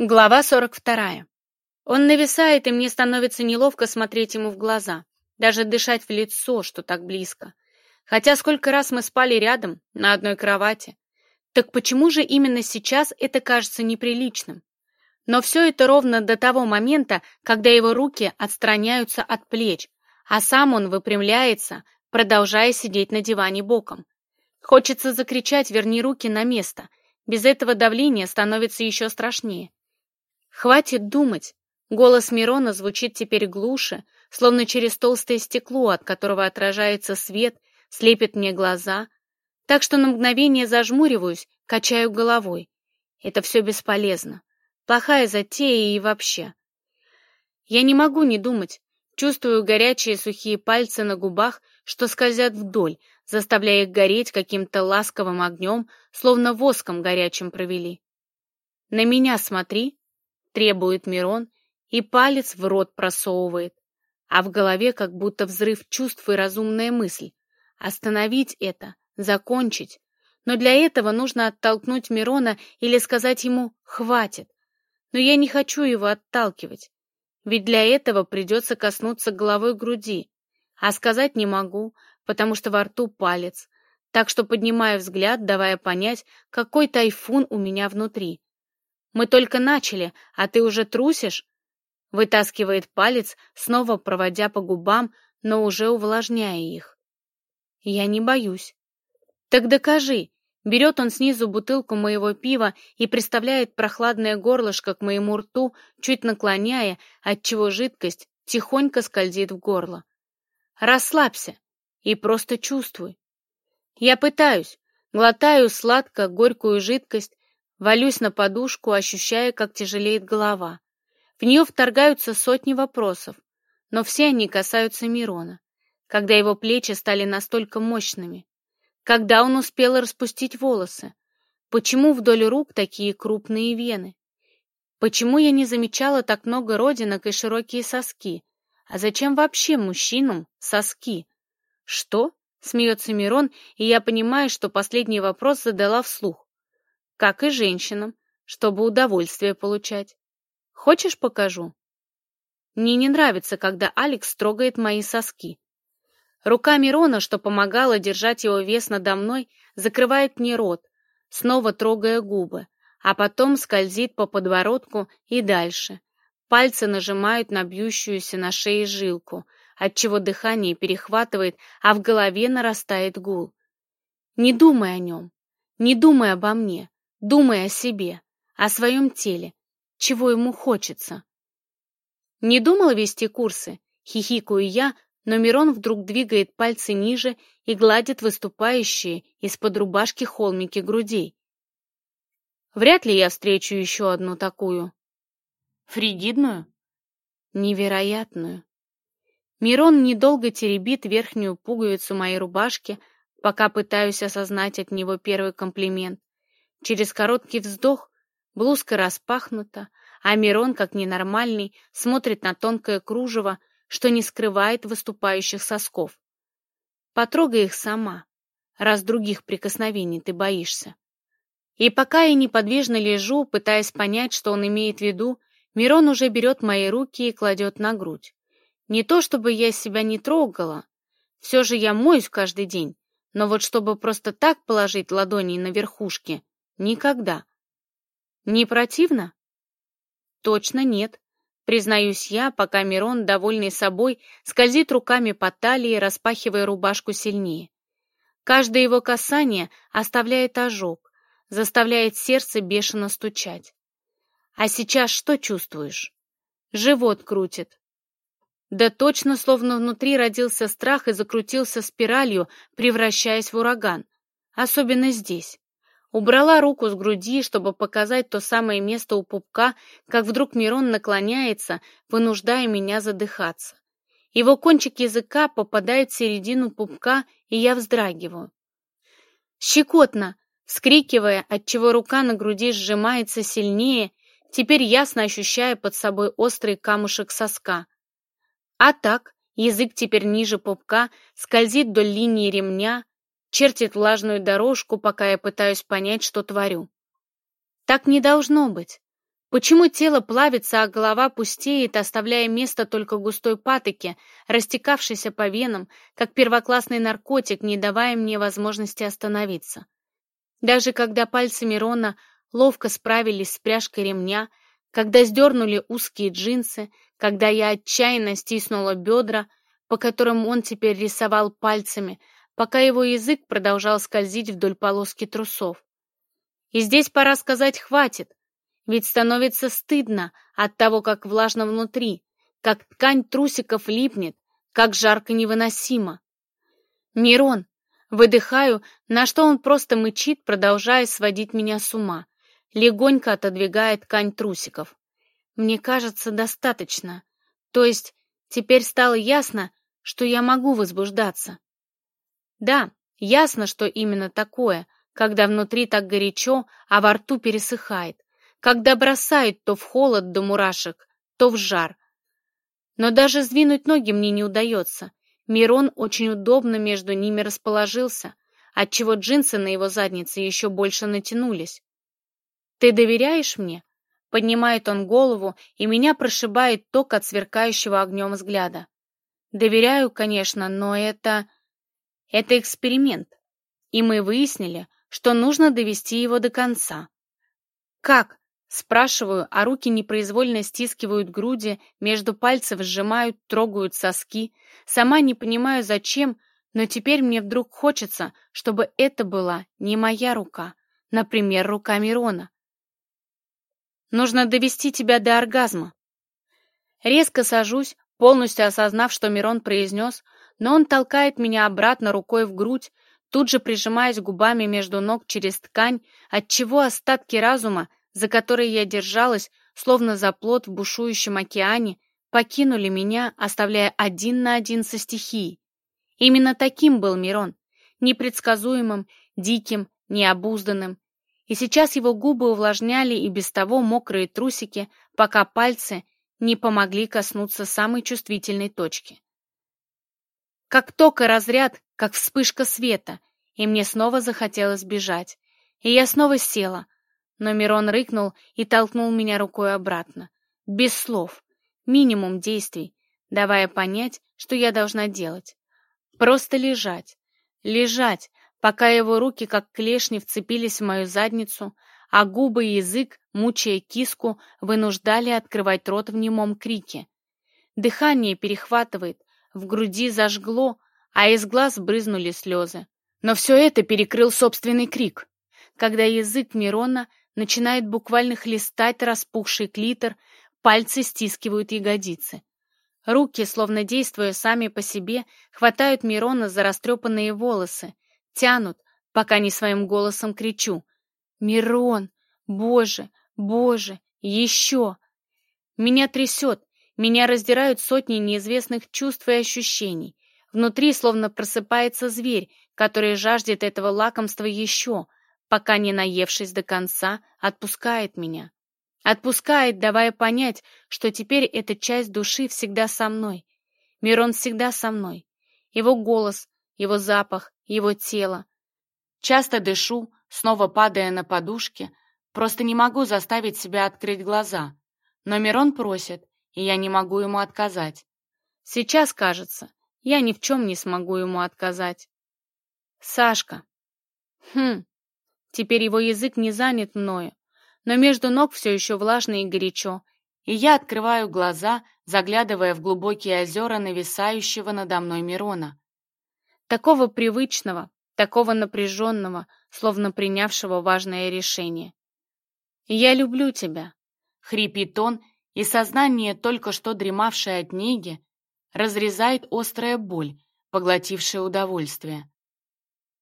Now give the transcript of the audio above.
Глава 42. Он нависает, и мне становится неловко смотреть ему в глаза, даже дышать в лицо, что так близко. Хотя сколько раз мы спали рядом, на одной кровати. Так почему же именно сейчас это кажется неприличным? Но все это ровно до того момента, когда его руки отстраняются от плеч, а сам он выпрямляется, продолжая сидеть на диване боком. Хочется закричать «верни руки на место», без этого давления становится еще страшнее. Хватит думать. Голос Мирона звучит теперь глуше, словно через толстое стекло, от которого отражается свет, слепит мне глаза. Так что на мгновение зажмуриваюсь, качаю головой. Это все бесполезно. Плохая затея и вообще. Я не могу не думать. Чувствую горячие сухие пальцы на губах, что скользят вдоль, заставляя их гореть каким-то ласковым огнем, словно воском горячим провели. На меня смотри, требует Мирон и палец в рот просовывает. А в голове как будто взрыв чувств и разумная мысль. Остановить это, закончить. Но для этого нужно оттолкнуть Мирона или сказать ему «хватит». Но я не хочу его отталкивать. Ведь для этого придется коснуться головой груди. А сказать не могу, потому что во рту палец. Так что поднимаю взгляд, давая понять, какой тайфун у меня внутри. Мы только начали, а ты уже трусишь?» Вытаскивает палец, снова проводя по губам, но уже увлажняя их. «Я не боюсь». «Так докажи!» Берет он снизу бутылку моего пива и приставляет прохладное горлышко к моему рту, чуть наклоняя, отчего жидкость тихонько скользит в горло. «Расслабься и просто чувствуй». Я пытаюсь, глотаю сладко-горькую жидкость, жидкость, Валюсь на подушку, ощущая, как тяжелеет голова. В нее вторгаются сотни вопросов, но все они касаются Мирона, когда его плечи стали настолько мощными. Когда он успел распустить волосы? Почему вдоль рук такие крупные вены? Почему я не замечала так много родинок и широкие соски? А зачем вообще мужчинам соски? Что? Смеется Мирон, и я понимаю, что последний вопрос задала вслух как и женщинам, чтобы удовольствие получать. Хочешь, покажу? Мне не нравится, когда Алекс трогает мои соски. Рука Мирона, что помогала держать его вес надо мной, закрывает мне рот, снова трогая губы, а потом скользит по подбородку и дальше. Пальцы нажимают на бьющуюся на шее жилку, отчего дыхание перехватывает, а в голове нарастает гул. Не думай о нем, не думай обо мне. Думай о себе, о своем теле, чего ему хочется. Не думала вести курсы, хихикаю я, но Мирон вдруг двигает пальцы ниже и гладит выступающие из-под рубашки холмики грудей. Вряд ли я встречу еще одну такую. Фригидную? Невероятную. Мирон недолго теребит верхнюю пуговицу моей рубашки, пока пытаюсь осознать от него первый комплимент. Через короткий вздох блузка распахнута, а Мирон, как ненормальный, смотрит на тонкое кружево, что не скрывает выступающих сосков. Потрогай их сама, раз других прикосновений ты боишься. И пока я неподвижно лежу, пытаясь понять, что он имеет в виду, Мирон уже берет мои руки и кладет на грудь. Не то чтобы я себя не трогала, все же я моюсь каждый день, но вот чтобы просто так положить ладони на верхушки, Никогда. Не противно? Точно нет. Признаюсь я, пока Мирон, довольный собой, скользит руками по талии, распахивая рубашку сильнее. Каждое его касание оставляет ожог, заставляет сердце бешено стучать. А сейчас что чувствуешь? Живот крутит. Да точно, словно внутри родился страх и закрутился спиралью, превращаясь в ураган. Особенно здесь. Убрала руку с груди, чтобы показать то самое место у пупка, как вдруг Мирон наклоняется, вынуждая меня задыхаться. Его кончик языка попадает в середину пупка, и я вздрагиваю. «Щекотно!» — вскрикивая, отчего рука на груди сжимается сильнее, теперь ясно ощущая под собой острый камушек соска. А так, язык теперь ниже пупка, скользит до линии ремня, чертит влажную дорожку, пока я пытаюсь понять, что творю. Так не должно быть. Почему тело плавится, а голова пустеет, оставляя место только густой патоке, растекавшейся по венам, как первоклассный наркотик, не давая мне возможности остановиться? Даже когда пальцы Мирона ловко справились с пряжкой ремня, когда сдернули узкие джинсы, когда я отчаянно стиснула бедра, по которым он теперь рисовал пальцами, пока его язык продолжал скользить вдоль полоски трусов. И здесь пора сказать «хватит», ведь становится стыдно от того, как влажно внутри, как ткань трусиков липнет, как жарко невыносимо. «Мирон!» Выдыхаю, на что он просто мычит, продолжая сводить меня с ума. Легонько отодвигая ткань трусиков. Мне кажется, достаточно. То есть, теперь стало ясно, что я могу возбуждаться. Да, ясно, что именно такое, когда внутри так горячо, а во рту пересыхает, когда бросает то в холод до мурашек, то в жар. Но даже сдвинуть ноги мне не удается. Мирон очень удобно между ними расположился, отчего джинсы на его заднице еще больше натянулись. «Ты доверяешь мне?» Поднимает он голову, и меня прошибает ток от сверкающего огнем взгляда. «Доверяю, конечно, но это...» Это эксперимент, и мы выяснили, что нужно довести его до конца. Как? Спрашиваю, а руки непроизвольно стискивают груди, между пальцев сжимают, трогают соски. Сама не понимаю, зачем, но теперь мне вдруг хочется, чтобы это была не моя рука, например, рука Мирона. Нужно довести тебя до оргазма. Резко сажусь, полностью осознав, что Мирон произнес, но он толкает меня обратно рукой в грудь, тут же прижимаясь губами между ног через ткань, отчего остатки разума, за которые я держалась, словно за плот в бушующем океане, покинули меня, оставляя один на один со стихией. Именно таким был Мирон, непредсказуемым, диким, необузданным. И сейчас его губы увлажняли и без того мокрые трусики, пока пальцы не помогли коснуться самой чувствительной точки как ток и разряд, как вспышка света, и мне снова захотелось бежать. И я снова села. Но Мирон рыкнул и толкнул меня рукой обратно. Без слов. Минимум действий, давая понять, что я должна делать. Просто лежать. Лежать, пока его руки, как клешни, вцепились в мою задницу, а губы и язык, мучая киску, вынуждали открывать рот в немом крике. Дыхание перехватывает, в груди зажгло, а из глаз брызнули слезы. Но все это перекрыл собственный крик. Когда язык Мирона начинает буквально хлестать распухший клитор, пальцы стискивают ягодицы. Руки, словно действуя сами по себе, хватают Мирона за растрепанные волосы, тянут, пока не своим голосом кричу. «Мирон! Боже! Боже! Еще!» Меня трясет, меня раздирают сотни неизвестных чувств и ощущений. Внутри словно просыпается зверь, который жаждет этого лакомства еще — пока не наевшись до конца, отпускает меня. Отпускает, давая понять, что теперь эта часть души всегда со мной. Мирон всегда со мной. Его голос, его запах, его тело. Часто дышу, снова падая на подушки, просто не могу заставить себя открыть глаза. Но Мирон просит, и я не могу ему отказать. Сейчас, кажется, я ни в чем не смогу ему отказать. Сашка. Хм, Теперь его язык не занят мною, но между ног все еще влажно и горячо, и я открываю глаза, заглядывая в глубокие озера нависающего надо мной Мирона. Такого привычного, такого напряженного, словно принявшего важное решение. «Я люблю тебя», — хрипит он, и сознание только что дремавшее от неги разрезает острая боль, поглотившая удовольствие.